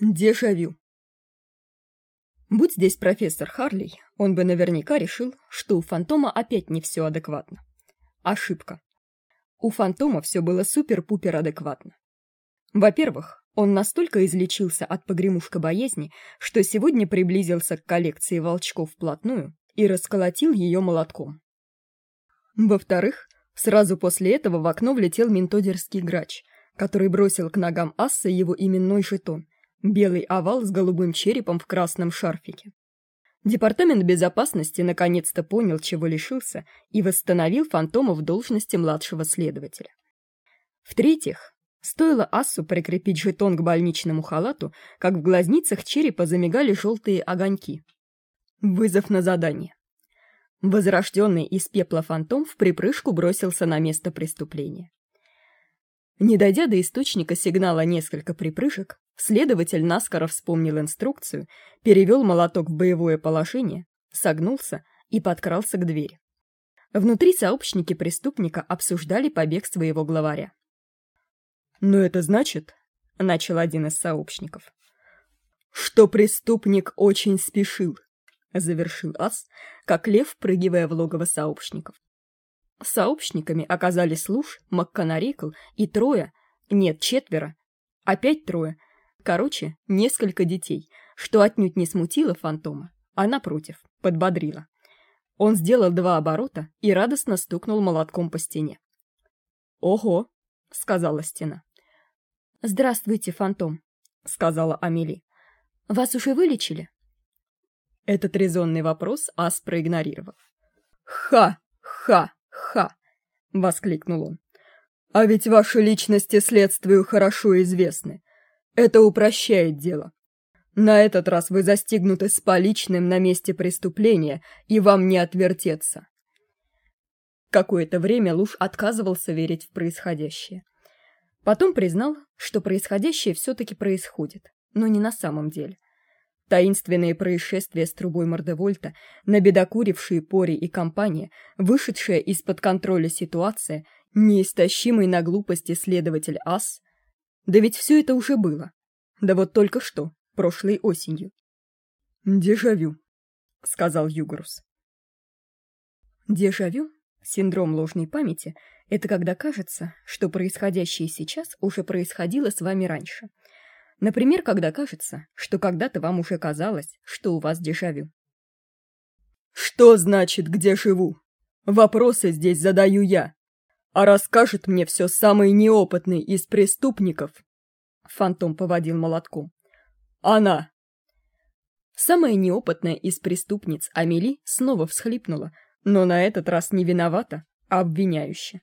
Дежавю. Будь здесь профессор Харлей, он бы наверняка решил, что у Фантома опять не все адекватно. Ошибка. У Фантома все было супер-пупер адекватно. Во-первых, он настолько излечился от погремушка боязни, что сегодня приблизился к коллекции волчков вплотную и расколотил ее молотком. Во-вторых, сразу после этого в окно влетел ментодерский грач, который бросил к ногам Асса его именной жетон — белый овал с голубым черепом в красном шарфике. Департамент безопасности наконец-то понял, чего лишился, и восстановил фантома в должности младшего следователя. В-третьих, стоило Ассу прикрепить жетон к больничному халату, как в глазницах черепа замигали желтые огоньки. Вызов на задание. Возрожденный из пепла фантом в припрыжку бросился на место преступления. Не дойдя до источника сигнала несколько припрыжек, Следователь наскоро вспомнил инструкцию, перевел молоток в боевое положение, согнулся и подкрался к двери. Внутри сообщники преступника обсуждали побег своего главаря. «Но это значит, — начал один из сообщников, — что преступник очень спешил, — завершил Ас, как лев, прыгивая в логово сообщников. Сообщниками оказались Луж, МакКонарикл и трое, нет, четверо, опять трое — Короче, несколько детей, что отнюдь не смутило фантома, а напротив, подбодрило. Он сделал два оборота и радостно стукнул молотком по стене. «Ого!» — сказала стена. «Здравствуйте, фантом», — сказала Амели. «Вас уже вылечили?» Этот резонный вопрос Ас проигнорировал. «Ха! Ха! Ха!» — воскликнул он. «А ведь ваши личности следствию хорошо известны. Это упрощает дело. На этот раз вы застигнуты с поличным на месте преступления, и вам не отвертеться. Какое-то время Луж отказывался верить в происходящее. Потом признал, что происходящее все-таки происходит, но не на самом деле. Таинственные происшествия с трубой Мордевольта, набедокурившие Пори и компания, вышедшая из-под контроля ситуация, неистощимый на глупости следователь Ас, да ведь все это уже было. Да вот только что, прошлой осенью. «Дежавю», — сказал Югрус. Дежавю, синдром ложной памяти, это когда кажется, что происходящее сейчас уже происходило с вами раньше. Например, когда кажется, что когда-то вам уже казалось, что у вас дежавю. «Что значит, где живу? Вопросы здесь задаю я», а расскажет мне все самый неопытный из преступников. Фантом поводил молотком. Она. Самая неопытная из преступниц Амели снова всхлипнула, но на этот раз не виновата, а обвиняюще.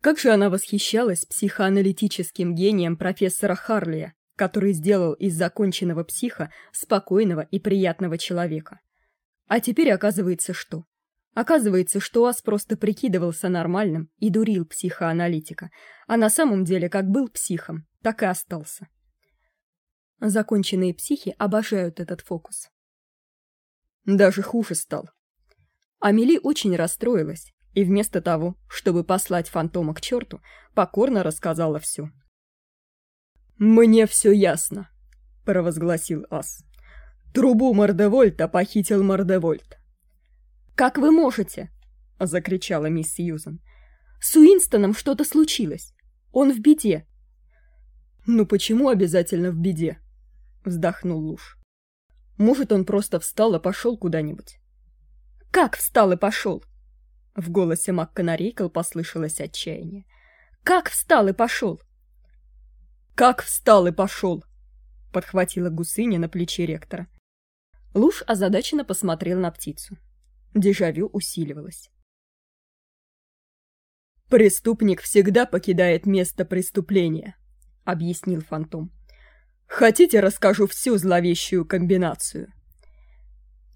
Как же она восхищалась психоаналитическим гением профессора Харлия, который сделал из законченного психа спокойного и приятного человека. А теперь оказывается что? Оказывается, что Ас просто прикидывался нормальным и дурил психоаналитика, а на самом деле как был психом, так и остался. Законченные психи обожают этот фокус. Даже хуже стал. Амели очень расстроилась, и вместо того, чтобы послать фантома к черту, покорно рассказала все. «Мне все ясно», — провозгласил Ас. «Трубу Мордевольта похитил Мордевольт. «Как вы можете?» — закричала мисс Сьюзен. «С Уинстоном что-то случилось. Он в беде». «Ну почему обязательно в беде?» — вздохнул Луж. «Может, он просто встал и пошел куда-нибудь?» «Как встал и пошел?» В голосе МакКонарейкл послышалось отчаяние. «Как встал и пошел?» «Как встал и пошел?» — подхватила гусыня на плече ректора. Луж озадаченно посмотрел на птицу. Дежавю усиливалось. «Преступник всегда покидает место преступления», — объяснил Фантом. «Хотите, расскажу всю зловещую комбинацию?»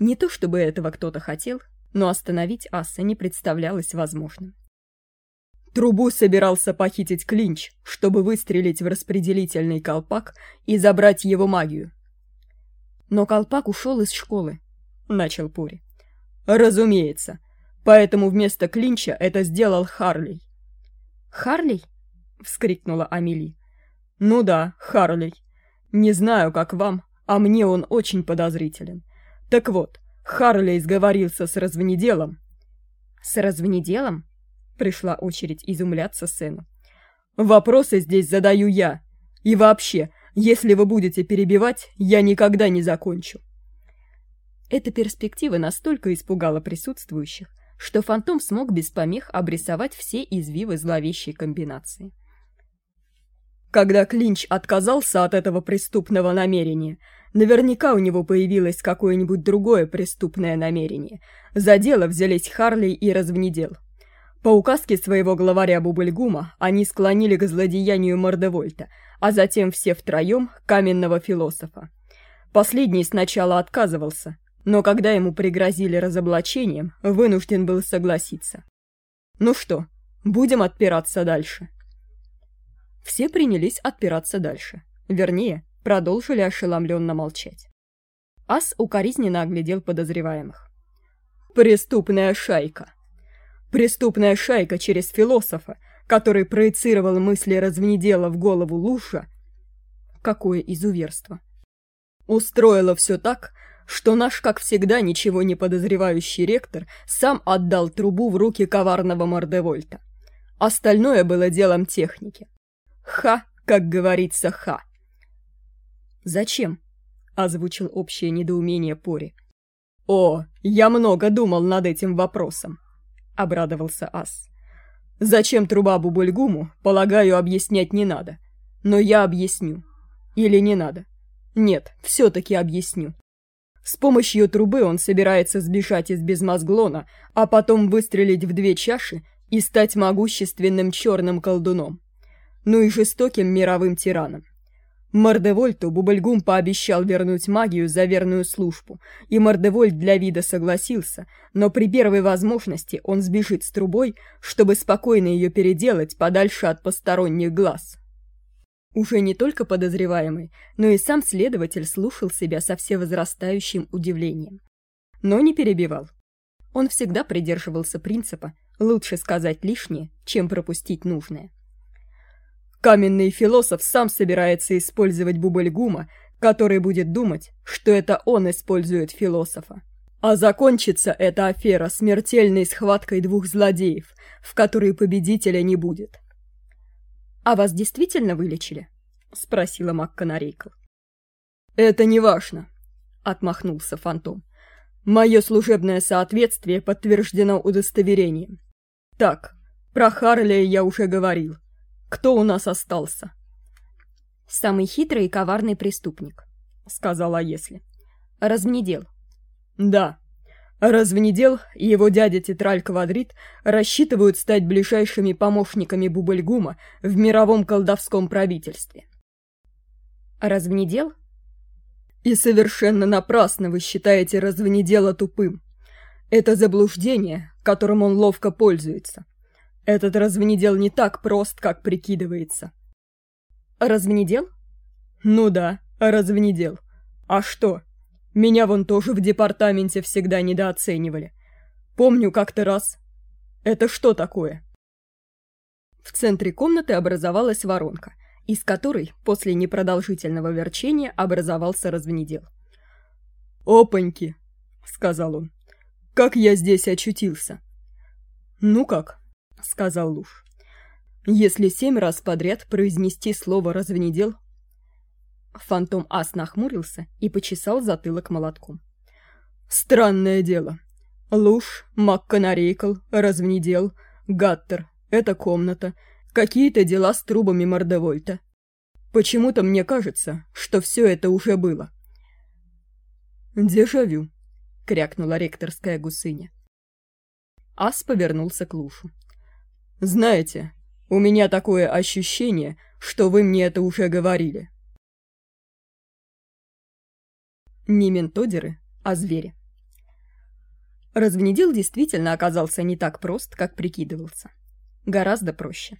Не то чтобы этого кто-то хотел, но остановить Аса не представлялось возможным. Трубу собирался похитить Клинч, чтобы выстрелить в распределительный колпак и забрать его магию. Но колпак ушел из школы, — начал Пури. Разумеется. Поэтому вместо Клинча это сделал Харлей. Харлей? вскрикнула Амели. Ну да, Харлей. Не знаю, как вам, а мне он очень подозрителен. Так вот, Харлей сговорился с развнеделом. С развнеделом? Пришла очередь изумляться сыну. Вопросы здесь задаю я. И вообще, если вы будете перебивать, я никогда не закончу. Эта перспектива настолько испугала присутствующих, что фантом смог без помех обрисовать все извивы зловещей комбинации. Когда Клинч отказался от этого преступного намерения, наверняка у него появилось какое-нибудь другое преступное намерение. За дело взялись Харли и Развнедел. По указке своего главаря Бубльгума они склонили к злодеянию Мордевольта, а затем все втроем — каменного философа. Последний сначала отказывался, но когда ему пригрозили разоблачением, вынужден был согласиться. Ну что, будем отпираться дальше. Все принялись отпираться дальше. Вернее, продолжили ошеломленно молчать. Ас укоризненно оглядел подозреваемых. «Преступная шайка!» Преступная шайка через философа, который проецировал мысли развнедела в голову Луша. Какое изуверство! Устроила все так, что наш, как всегда, ничего не подозревающий ректор сам отдал трубу в руки коварного Мордевольта. Остальное было делом техники. Ха, как говорится, ха. «Зачем?» — озвучил общее недоумение Пори. «О, я много думал над этим вопросом», — обрадовался Ас. «Зачем труба Бубульгуму, полагаю, объяснять не надо. Но я объясню. Или не надо? Нет, все-таки объясню. С помощью трубы он собирается сбежать из безмозглона, а потом выстрелить в две чаши и стать могущественным черным колдуном. Ну и жестоким мировым тираном. Мордевольту Бубльгум пообещал вернуть магию за верную службу, и Мордевольт для вида согласился, но при первой возможности он сбежит с трубой, чтобы спокойно ее переделать подальше от посторонних глаз. Уже не только подозреваемый, но и сам следователь слушал себя со всевозрастающим удивлением. Но не перебивал. Он всегда придерживался принципа «лучше сказать лишнее, чем пропустить нужное». Каменный философ сам собирается использовать Бубльгума, который будет думать, что это он использует философа. А закончится эта афера смертельной схваткой двух злодеев, в которой победителя не будет. «А вас действительно вылечили?» — спросила МакКонарейкл. «Это не важно», — отмахнулся фантом. «Мое служебное соответствие подтверждено удостоверением. Так, про Харлея я уже говорил. Кто у нас остался?» «Самый хитрый и коварный преступник», — сказала Если. «Размнедел». «Да, Развнедел и его дядя Тетраль Квадрит рассчитывают стать ближайшими помощниками Бубльгума в мировом колдовском правительстве. Развнедел? И совершенно напрасно вы считаете Развнедела тупым. Это заблуждение, которым он ловко пользуется. Этот Развнедел не так прост, как прикидывается. Развнедел? Ну да, Развнедел. А что? Меня вон тоже в департаменте всегда недооценивали. Помню как-то раз. Это что такое? В центре комнаты образовалась воронка, из которой после непродолжительного верчения образовался развнедел. «Опаньки!» — сказал он. «Как я здесь очутился?» «Ну как?» — сказал Луж. «Если семь раз подряд произнести слово «развнедел», Фантом Ас нахмурился и почесал затылок молотком. «Странное дело. Луж, Макканарейкл, Развнедел, Гаттер, эта комната, какие-то дела с трубами Мордовольта. Почему-то мне кажется, что все это уже было». «Дежавю», — крякнула ректорская гусыня. Ас повернулся к Лушу. «Знаете, у меня такое ощущение, что вы мне это уже говорили». Не ментодеры, а звери. Развнедел действительно оказался не так прост, как прикидывался. Гораздо проще.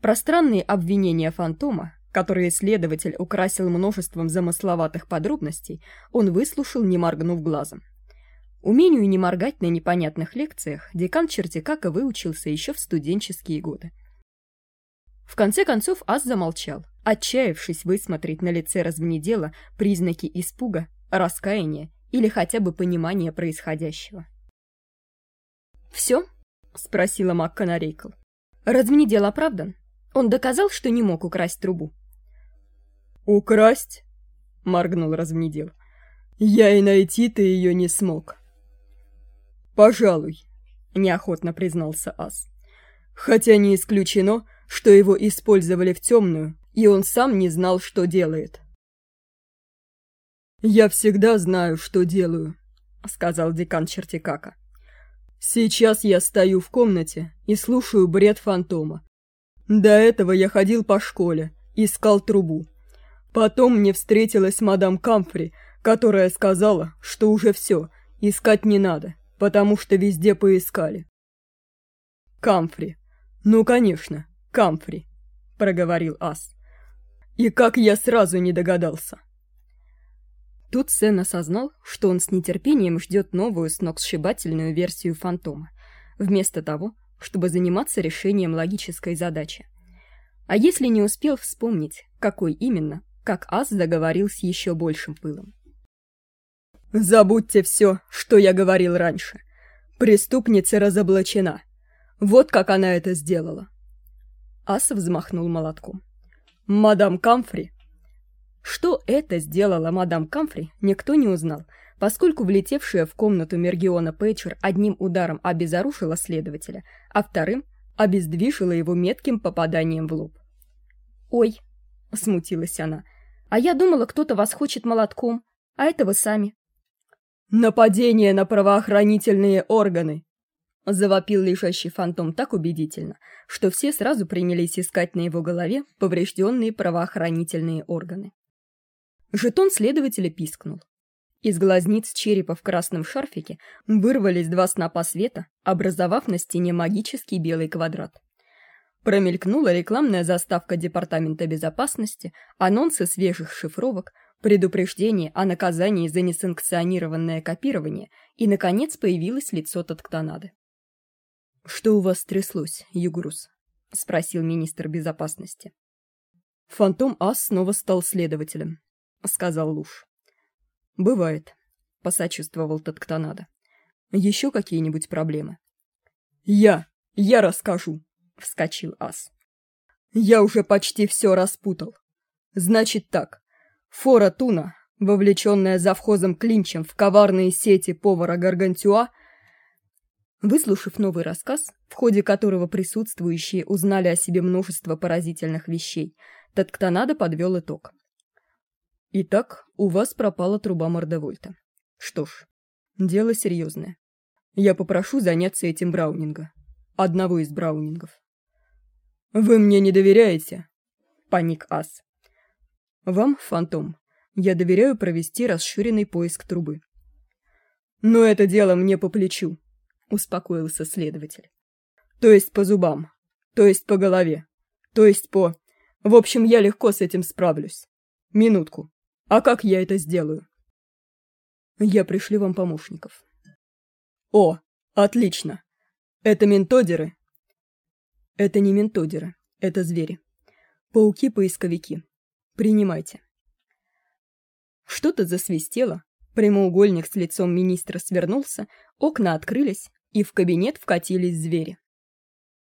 Пространные обвинения фантома, которые следователь украсил множеством замысловатых подробностей, он выслушал, не моргнув глазом. Умению не моргать на непонятных лекциях декан Чертикака выучился еще в студенческие годы. В конце концов Ас замолчал, отчаявшись высмотреть на лице развнедела признаки испуга, раскаяния или хотя бы понимания происходящего. «Все?» — спросила МакКонарейкл. «Развнедел оправдан? Он доказал, что не мог украсть трубу?» «Украсть?» — моргнул развнедел. «Я и найти-то ее не смог». «Пожалуй», — неохотно признался Ас. «Хотя не исключено, что его использовали в темную, и он сам не знал, что делает». «Я всегда знаю, что делаю», — сказал декан Чертикака. «Сейчас я стою в комнате и слушаю бред фантома. До этого я ходил по школе, искал трубу. Потом мне встретилась мадам Камфри, которая сказала, что уже все, искать не надо, потому что везде поискали. «Камфри. Ну, конечно, Камфри», — проговорил Ас. «И как я сразу не догадался». Тут Сен осознал, что он с нетерпением ждет новую сногсшибательную версию фантома, вместо того, чтобы заниматься решением логической задачи. А если не успел вспомнить, какой именно, как Ас заговорил с еще большим пылом. «Забудьте все, что я говорил раньше. Преступница разоблачена. Вот как она это сделала». Ас взмахнул молотком. «Мадам Камфри что это сделала мадам Камфри, никто не узнал, поскольку влетевшая в комнату Мергиона Пейчер одним ударом обезоружила следователя, а вторым обездвижила его метким попаданием в лоб. «Ой!» — смутилась она. «А я думала, кто-то вас хочет молотком, а это вы сами». «Нападение на правоохранительные органы!» Завопил лежащий фантом так убедительно, что все сразу принялись искать на его голове поврежденные правоохранительные органы. Жетон следователя пискнул. Из глазниц черепа в красном шарфике вырвались два снопа света, образовав на стене магический белый квадрат. Промелькнула рекламная заставка Департамента безопасности, анонсы свежих шифровок, предупреждение о наказании за несанкционированное копирование, и, наконец, появилось лицо Татктонады. «Что у вас тряслось, Югрус?» — спросил министр безопасности. Фантом Ас снова стал следователем, — сказал Луж. «Бывает», — посочувствовал Татканада. «Еще какие-нибудь проблемы?» «Я! Я расскажу!» — вскочил Ас. «Я уже почти все распутал. Значит так, Фора Туна, вовлеченная завхозом Клинчем в коварные сети повара Гаргантюа, Выслушав новый рассказ, в ходе которого присутствующие узнали о себе множество поразительных вещей, Татктонада подвел итог. Итак, у вас пропала труба мордовольта. Что ж, дело серьезное. Я попрошу заняться этим Браунинга. Одного из Браунингов. Вы мне не доверяете? Паник Ас. Вам, Фантом, я доверяю провести расширенный поиск трубы. Но это дело мне по плечу, успокоился следователь. То есть по зубам, то есть по голове, то есть по... В общем, я легко с этим справлюсь. Минутку. А как я это сделаю? Я пришлю вам помощников. О, отлично. Это ментодеры? Это не ментодеры, это звери. Пауки-поисковики. Принимайте. Что-то засвистело, прямоугольник с лицом министра свернулся, окна открылись, и в кабинет вкатились звери.